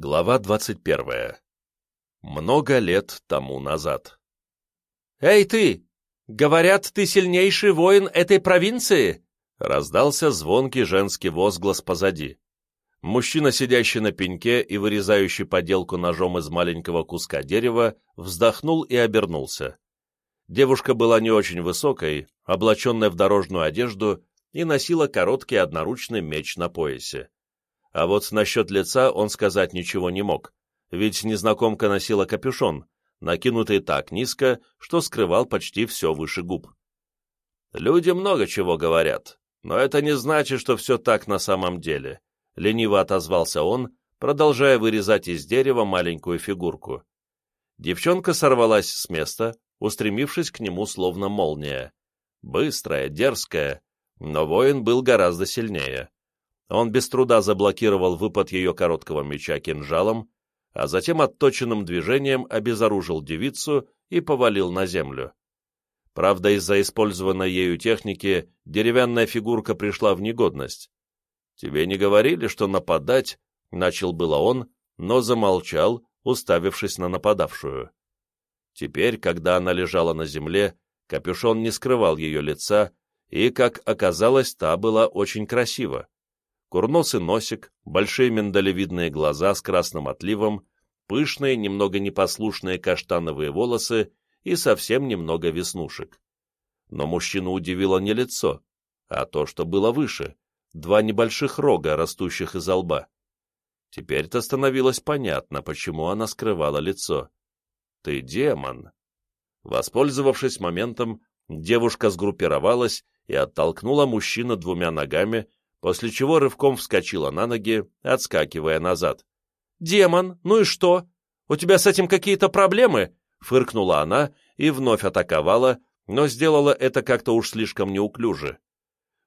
Глава 21. Много лет тому назад. «Эй ты! Говорят, ты сильнейший воин этой провинции?» Раздался звонкий женский возглас позади. Мужчина, сидящий на пеньке и вырезающий поделку ножом из маленького куска дерева, вздохнул и обернулся. Девушка была не очень высокой, облаченная в дорожную одежду, и носила короткий одноручный меч на поясе. А вот насчет лица он сказать ничего не мог, ведь незнакомка носила капюшон, накинутый так низко, что скрывал почти все выше губ. «Люди много чего говорят, но это не значит, что все так на самом деле», — лениво отозвался он, продолжая вырезать из дерева маленькую фигурку. Девчонка сорвалась с места, устремившись к нему словно молния. Быстрая, дерзкая, но воин был гораздо сильнее. Он без труда заблокировал выпад ее короткого меча кинжалом, а затем отточенным движением обезоружил девицу и повалил на землю. Правда, из-за использованной ею техники деревянная фигурка пришла в негодность. «Тебе не говорили, что нападать?» — начал было он, но замолчал, уставившись на нападавшую. Теперь, когда она лежала на земле, капюшон не скрывал ее лица, и, как оказалось, та была очень красива курносый носик, большие миндалевидные глаза с красным отливом, пышные, немного непослушные каштановые волосы и совсем немного веснушек. Но мужчину удивило не лицо, а то, что было выше, два небольших рога, растущих из лба. Теперь-то становилось понятно, почему она скрывала лицо. «Ты демон!» Воспользовавшись моментом, девушка сгруппировалась и оттолкнула мужчину двумя ногами, после чего рывком вскочила на ноги, отскакивая назад. «Демон, ну и что? У тебя с этим какие-то проблемы?» — фыркнула она и вновь атаковала, но сделала это как-то уж слишком неуклюже.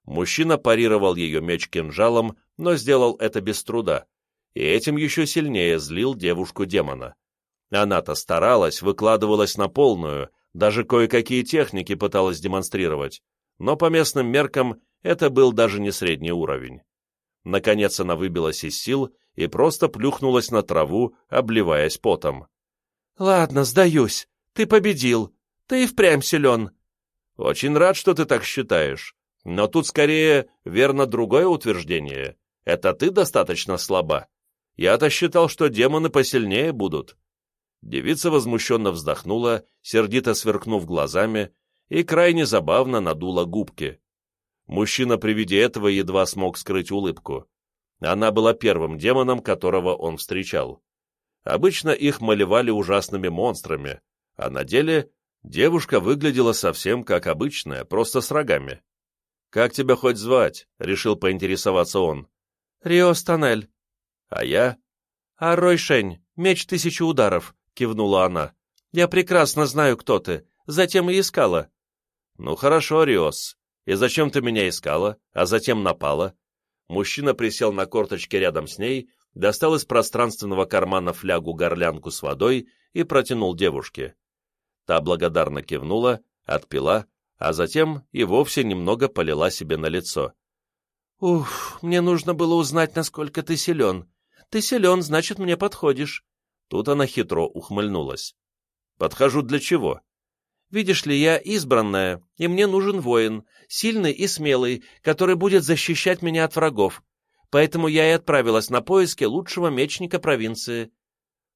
Мужчина парировал ее меч кинжалом, но сделал это без труда, и этим еще сильнее злил девушку-демона. Она-то старалась, выкладывалась на полную, даже кое-какие техники пыталась демонстрировать, но по местным меркам это был даже не средний уровень. Наконец она выбилась из сил и просто плюхнулась на траву, обливаясь потом. «Ладно, сдаюсь. Ты победил. Ты и впрямь силен». «Очень рад, что ты так считаешь. Но тут скорее верно другое утверждение. Это ты достаточно слаба. Я-то считал, что демоны посильнее будут». Девица возмущенно вздохнула, сердито сверкнув глазами, и крайне забавно надула губки. Мужчина при виде этого едва смог скрыть улыбку. Она была первым демоном, которого он встречал. Обычно их малевали ужасными монстрами, а на деле девушка выглядела совсем как обычная, просто с рогами. «Как тебя хоть звать?» — решил поинтересоваться он. «Рио Станель». «А я?» «А Рой Шень, меч тысячи ударов», — кивнула она. «Я прекрасно знаю, кто ты, затем и искала». «Ну хорошо, Риос, и зачем ты меня искала, а затем напала?» Мужчина присел на корточке рядом с ней, достал из пространственного кармана флягу-горлянку с водой и протянул девушке. Та благодарно кивнула, отпила, а затем и вовсе немного полила себе на лицо. «Ух, мне нужно было узнать, насколько ты силен. Ты силен, значит, мне подходишь». Тут она хитро ухмыльнулась. «Подхожу для чего?» Видишь ли, я избранная, и мне нужен воин, сильный и смелый, который будет защищать меня от врагов. Поэтому я и отправилась на поиски лучшего мечника провинции.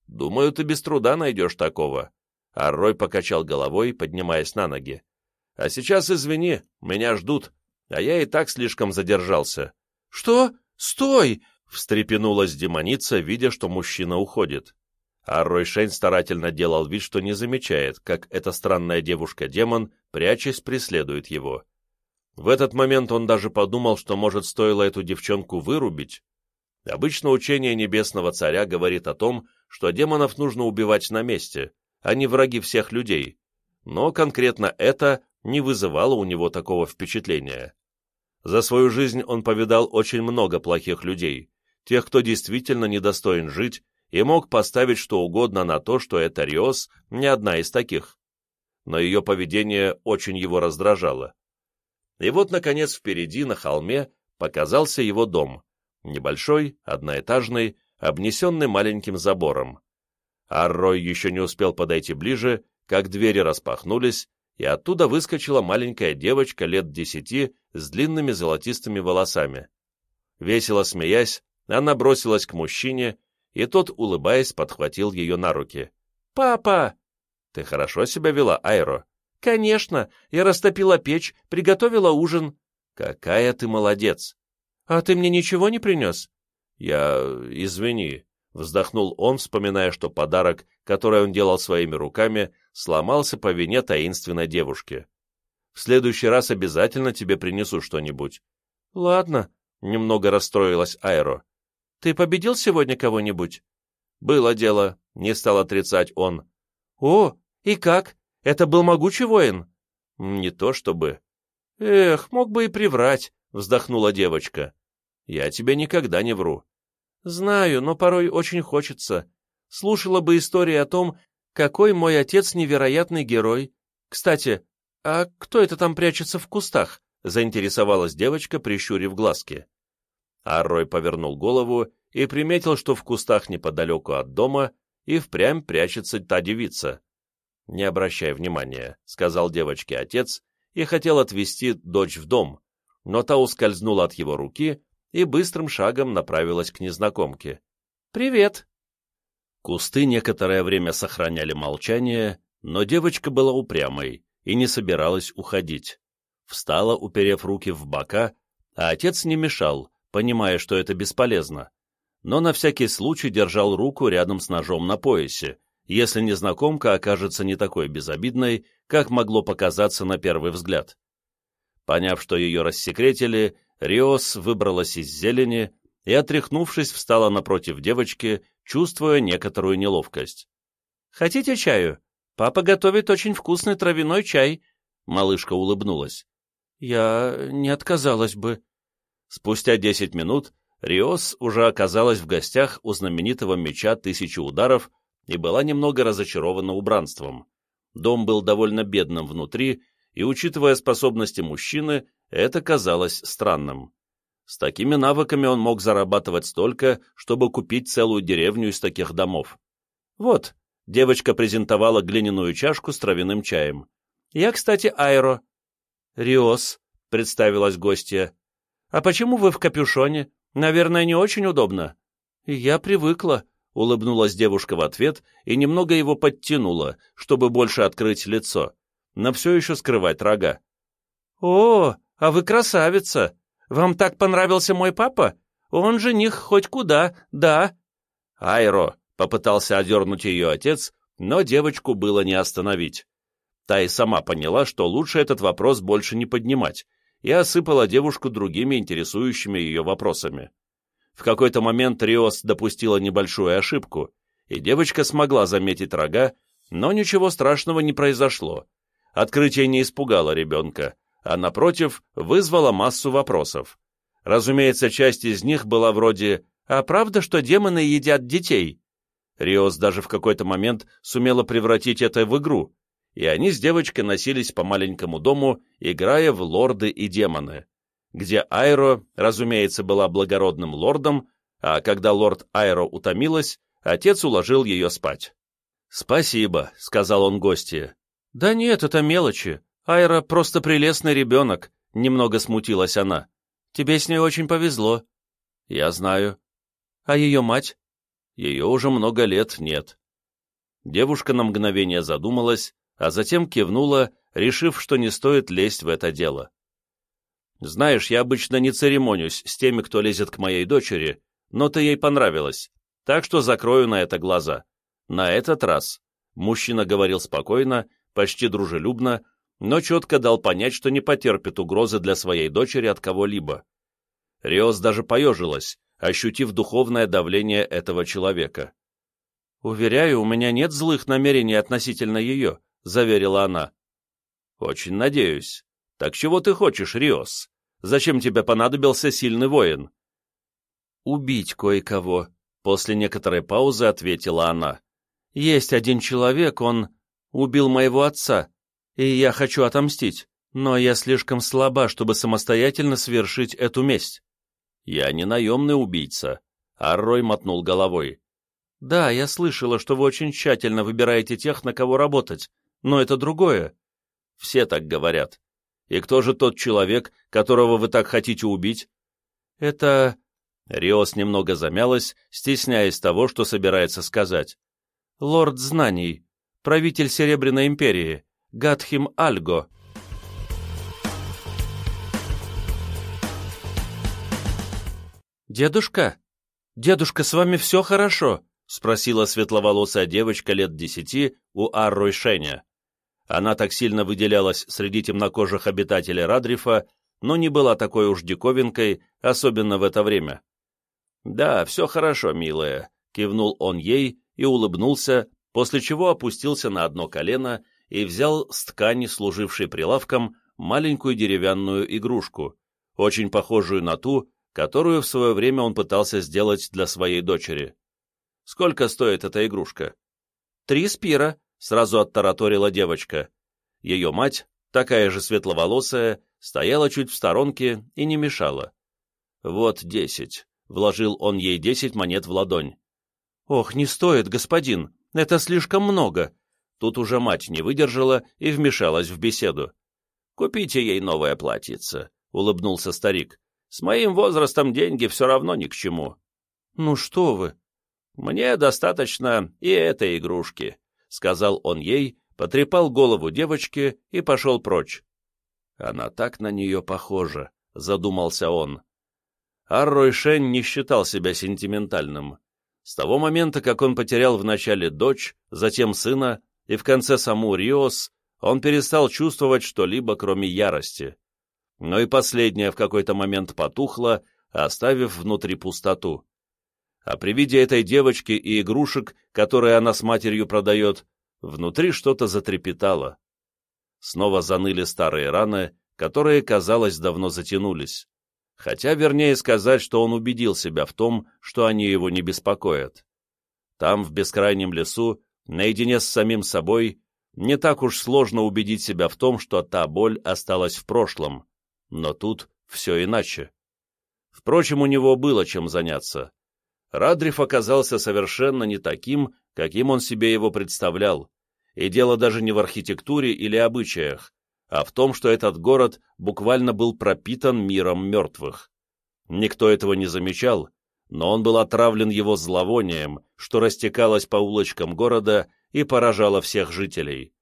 Думаю, ты без труда найдешь такого. Аррой покачал головой, поднимаясь на ноги. А сейчас, извини, меня ждут, а я и так слишком задержался. Что? Стой! Встрепенулась демоница, видя, что мужчина уходит а Рой Шень старательно делал вид, что не замечает, как эта странная девушка-демон, прячась, преследует его. В этот момент он даже подумал, что, может, стоило эту девчонку вырубить. Обычно учение Небесного Царя говорит о том, что демонов нужно убивать на месте, а не враги всех людей, но конкретно это не вызывало у него такого впечатления. За свою жизнь он повидал очень много плохих людей, тех, кто действительно недостоин жить и мог поставить что угодно на то, что эта Риос не одна из таких. Но ее поведение очень его раздражало. И вот, наконец, впереди, на холме, показался его дом. Небольшой, одноэтажный, обнесенный маленьким забором. Аррой еще не успел подойти ближе, как двери распахнулись, и оттуда выскочила маленькая девочка лет десяти с длинными золотистыми волосами. Весело смеясь, она бросилась к мужчине, и тот, улыбаясь, подхватил ее на руки. «Папа!» «Ты хорошо себя вела, Айро?» «Конечно! Я растопила печь, приготовила ужин». «Какая ты молодец!» «А ты мне ничего не принес?» «Я... извини», — вздохнул он, вспоминая, что подарок, который он делал своими руками, сломался по вине таинственной девушки. «В следующий раз обязательно тебе принесу что-нибудь». «Ладно», — немного расстроилась Айро. «Ты победил сегодня кого-нибудь?» «Было дело», — не стал отрицать он. «О, и как? Это был могучий воин?» «Не то чтобы». «Эх, мог бы и приврать», — вздохнула девочка. «Я тебе никогда не вру». «Знаю, но порой очень хочется. Слушала бы истории о том, какой мой отец невероятный герой. Кстати, а кто это там прячется в кустах?» — заинтересовалась девочка, прищурив глазки. Аррой повернул голову и приметил, что в кустах неподалеку от дома и впрямь прячется та девица. «Не обращай внимания», — сказал девочке отец и хотел отвезти дочь в дом, но та ускользнула от его руки и быстрым шагом направилась к незнакомке. «Привет!» Кусты некоторое время сохраняли молчание, но девочка была упрямой и не собиралась уходить. Встала, уперев руки в бока, а отец не мешал, понимая, что это бесполезно, но на всякий случай держал руку рядом с ножом на поясе, если незнакомка окажется не такой безобидной, как могло показаться на первый взгляд. Поняв, что ее рассекретили, Риос выбралась из зелени и, отряхнувшись, встала напротив девочки, чувствуя некоторую неловкость. «Хотите чаю? Папа готовит очень вкусный травяной чай», — малышка улыбнулась. «Я не отказалась бы», Спустя десять минут Риос уже оказалась в гостях у знаменитого меча «Тысячи ударов» и была немного разочарована убранством. Дом был довольно бедным внутри, и, учитывая способности мужчины, это казалось странным. С такими навыками он мог зарабатывать столько, чтобы купить целую деревню из таких домов. «Вот», — девочка презентовала глиняную чашку с травяным чаем. «Я, кстати, Айро». «Риос», — представилась гостья. «А почему вы в капюшоне? Наверное, не очень удобно». «Я привыкла», — улыбнулась девушка в ответ и немного его подтянула, чтобы больше открыть лицо, но все еще скрывать рога. «О, а вы красавица! Вам так понравился мой папа? Он жених хоть куда, да?» «Айро», — попытался одернуть ее отец, но девочку было не остановить. Та и сама поняла, что лучше этот вопрос больше не поднимать, и осыпала девушку другими интересующими ее вопросами. В какой-то момент Риос допустила небольшую ошибку, и девочка смогла заметить рога, но ничего страшного не произошло. Открытие не испугало ребенка, а, напротив, вызвало массу вопросов. Разумеется, часть из них была вроде «А правда, что демоны едят детей?» Риос даже в какой-то момент сумела превратить это в игру, и они с девочкой носились по маленькому дому, играя в лорды и демоны, где Айро, разумеется, была благородным лордом, а когда лорд Айро утомилась, отец уложил ее спать. «Спасибо», — сказал он гостье. «Да нет, это мелочи. Айра просто прелестный ребенок», — немного смутилась она. «Тебе с ней очень повезло». «Я знаю». «А ее мать?» «Ее уже много лет нет». Девушка на мгновение задумалась, а затем кивнула, решив, что не стоит лезть в это дело. «Знаешь, я обычно не церемонюсь с теми, кто лезет к моей дочери, но ты ей понравилась, так что закрою на это глаза. На этот раз». Мужчина говорил спокойно, почти дружелюбно, но четко дал понять, что не потерпит угрозы для своей дочери от кого-либо. Риос даже поежилась, ощутив духовное давление этого человека. «Уверяю, у меня нет злых намерений относительно ее», — заверила она. «Очень надеюсь. Так чего ты хочешь, Риос? Зачем тебе понадобился сильный воин?» «Убить кое-кого», — после некоторой паузы ответила она. «Есть один человек, он убил моего отца, и я хочу отомстить, но я слишком слаба, чтобы самостоятельно совершить эту месть. Я не наемный убийца. А Рой мотнул головой. «Да, я слышала, что вы очень тщательно выбираете тех, на кого работать, но это другое». «Все так говорят. И кто же тот человек, которого вы так хотите убить?» «Это...» Риос немного замялась, стесняясь того, что собирается сказать. «Лорд знаний, правитель Серебряной империи, Гатхим Альго». «Дедушка? Дедушка, с вами все хорошо?» — спросила светловолосая девочка лет десяти у Аррой Шеня. Она так сильно выделялась среди темнокожих обитателей Радрифа, но не была такой уж диковинкой, особенно в это время. «Да, все хорошо, милая», — кивнул он ей и улыбнулся, после чего опустился на одно колено и взял с ткани, служившей прилавком, маленькую деревянную игрушку, очень похожую на ту, которую в свое время он пытался сделать для своей дочери. Сколько стоит эта игрушка? Три спира, сразу оттараторила девочка. Ее мать, такая же светловолосая, стояла чуть в сторонке и не мешала. Вот десять. Вложил он ей десять монет в ладонь. Ох, не стоит, господин, это слишком много. Тут уже мать не выдержала и вмешалась в беседу. Купите ей новое платьице, улыбнулся старик. С моим возрастом деньги все равно ни к чему. Ну что вы, «Мне достаточно и этой игрушки», — сказал он ей, потрепал голову девочки и пошел прочь. «Она так на нее похожа», — задумался он. Аррой Шень не считал себя сентиментальным. С того момента, как он потерял вначале дочь, затем сына и в конце саму Риос, он перестал чувствовать что-либо, кроме ярости. Но и последняя в какой-то момент потухла, оставив внутри пустоту а при виде этой девочки и игрушек, которые она с матерью продает, внутри что-то затрепетало. Снова заныли старые раны, которые, казалось, давно затянулись. Хотя, вернее сказать, что он убедил себя в том, что они его не беспокоят. Там, в бескрайнем лесу, наедине с самим собой, не так уж сложно убедить себя в том, что та боль осталась в прошлом. Но тут все иначе. Впрочем, у него было чем заняться. Радриф оказался совершенно не таким, каким он себе его представлял, и дело даже не в архитектуре или обычаях, а в том, что этот город буквально был пропитан миром мертвых. Никто этого не замечал, но он был отравлен его зловонием, что растекалось по улочкам города и поражало всех жителей.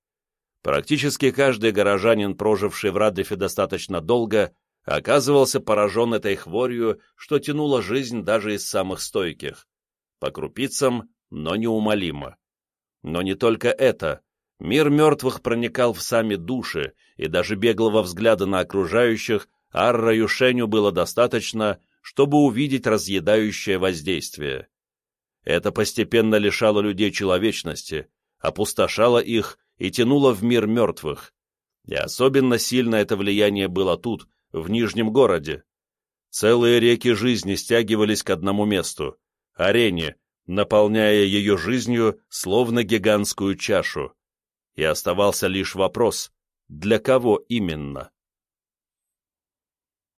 Практически каждый горожанин, проживший в Радрифе достаточно долго, оказывался поражен этой хворью, что тянуло жизнь даже из самых стойких. По крупицам, но неумолимо. Но не только это. Мир мертвых проникал в сами души, и даже беглого взгляда на окружающих Арра Юшеню было достаточно, чтобы увидеть разъедающее воздействие. Это постепенно лишало людей человечности, опустошало их и тянуло в мир мертвых. И особенно сильно это влияние было тут, в Нижнем городе. Целые реки жизни стягивались к одному месту — арене, наполняя ее жизнью, словно гигантскую чашу. И оставался лишь вопрос — для кого именно?